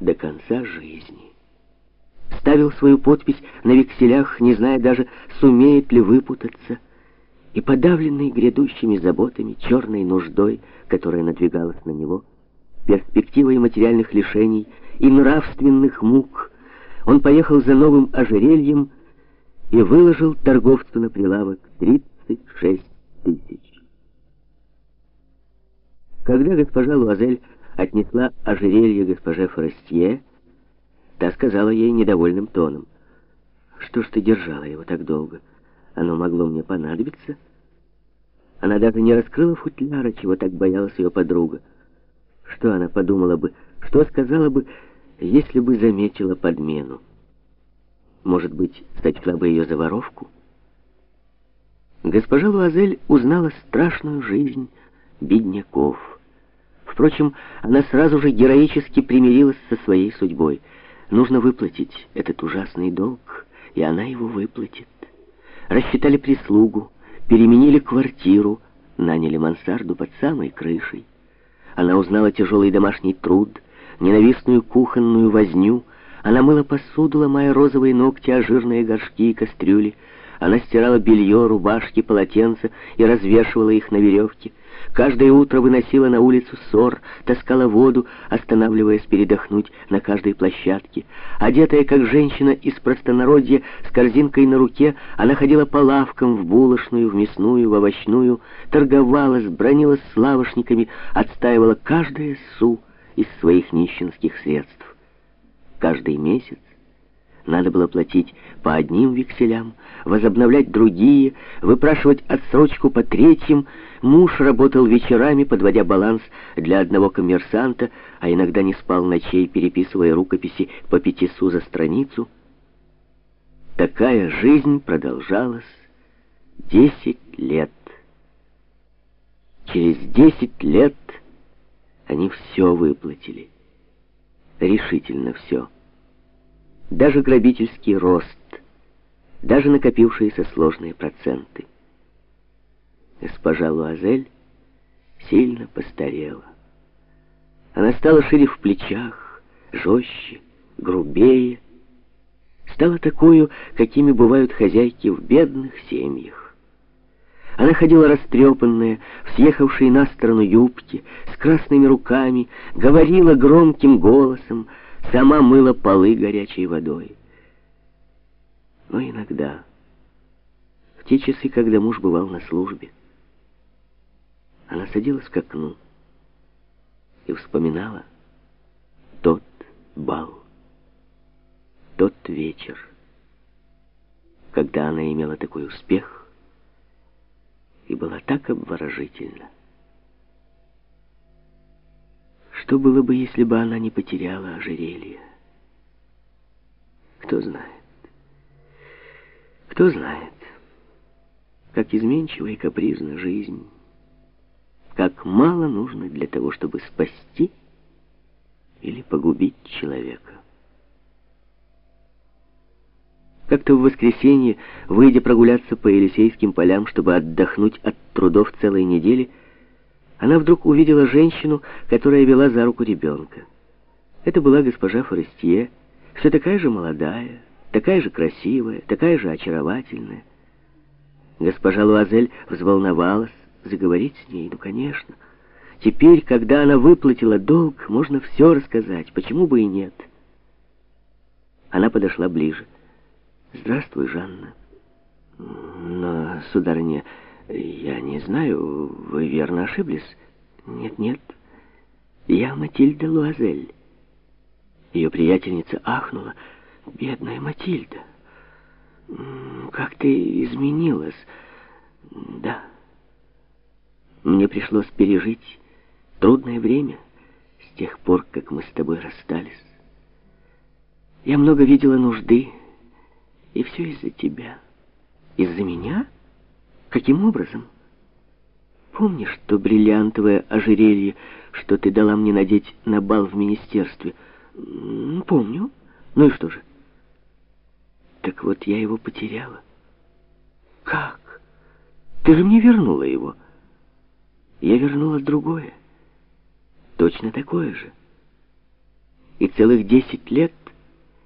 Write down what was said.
до конца жизни. Ставил свою подпись на векселях, не зная даже, сумеет ли выпутаться, и подавленный грядущими заботами, черной нуждой, которая надвигалась на него, перспективой материальных лишений и нравственных мук, он поехал за новым ожерельем и выложил торговцу на прилавок 36 тысяч. Когда госпожа Луазель отнесла ожерелье госпоже Форестье, та сказала ей недовольным тоном, «Что ж ты держала его так долго? Оно могло мне понадобиться». Она даже не раскрыла футляра, чего так боялась ее подруга. Что она подумала бы, что сказала бы, если бы заметила подмену? Может быть, сочла бы ее за воровку? Госпожа Луазель узнала страшную жизнь бедняков. Впрочем, она сразу же героически примирилась со своей судьбой. Нужно выплатить этот ужасный долг, и она его выплатит. Рассчитали прислугу, переменили квартиру, наняли мансарду под самой крышей. Она узнала тяжелый домашний труд, ненавистную кухонную возню. Она мыла посуду, ломая розовые ногти, а жирные горшки и кастрюли. Она стирала белье, рубашки, полотенца и развешивала их на веревке. Каждое утро выносила на улицу ссор, таскала воду, останавливаясь передохнуть на каждой площадке. Одетая как женщина из простонародья с корзинкой на руке, она ходила по лавкам в булочную, в мясную, в овощную, торговалась, бронилась с лавошниками, отстаивала каждое су из своих нищенских средств. Каждый месяц надо было платить по одним векселям, возобновлять другие, выпрашивать отсрочку по третьим. Муж работал вечерами, подводя баланс для одного коммерсанта, а иногда не спал ночей, переписывая рукописи по пяти су за страницу. Такая жизнь продолжалась десять лет. Через десять лет они все выплатили. Решительно все даже грабительский рост, даже накопившиеся сложные проценты. Госпожа Луазель сильно постарела. Она стала шире в плечах, жестче, грубее, стала такую, какими бывают хозяйки в бедных семьях. Она ходила растрепанная, в съехавшей на сторону юбки, с красными руками, говорила громким голосом, Сама мыла полы горячей водой. Но иногда, в те часы, когда муж бывал на службе, она садилась к окну и вспоминала тот бал, тот вечер, когда она имела такой успех и была так обворожительна. Что было бы, если бы она не потеряла ожерелье? Кто знает? Кто знает, как изменчива и капризна жизнь, как мало нужно для того, чтобы спасти или погубить человека. Как-то в воскресенье, выйдя прогуляться по Елисейским полям, чтобы отдохнуть от трудов целой недели, она вдруг увидела женщину, которая вела за руку ребенка. Это была госпожа Форестье, все такая же молодая, такая же красивая, такая же очаровательная. Госпожа Луазель взволновалась, заговорить с ней, ну, конечно. Теперь, когда она выплатила долг, можно все рассказать, почему бы и нет. Она подошла ближе. «Здравствуй, Жанна». «Но, сударыня...» «Я не знаю, вы верно ошиблись?» «Нет-нет, я Матильда Луазель». Ее приятельница ахнула. «Бедная Матильда, как ты изменилась!» «Да, мне пришлось пережить трудное время с тех пор, как мы с тобой расстались. Я много видела нужды, и все из-за тебя. Из-за меня?» Каким образом? Помнишь то бриллиантовое ожерелье, что ты дала мне надеть на бал в министерстве? Помню. Ну и что же? Так вот, я его потеряла. Как? Ты же мне вернула его. Я вернула другое. Точно такое же. И целых десять лет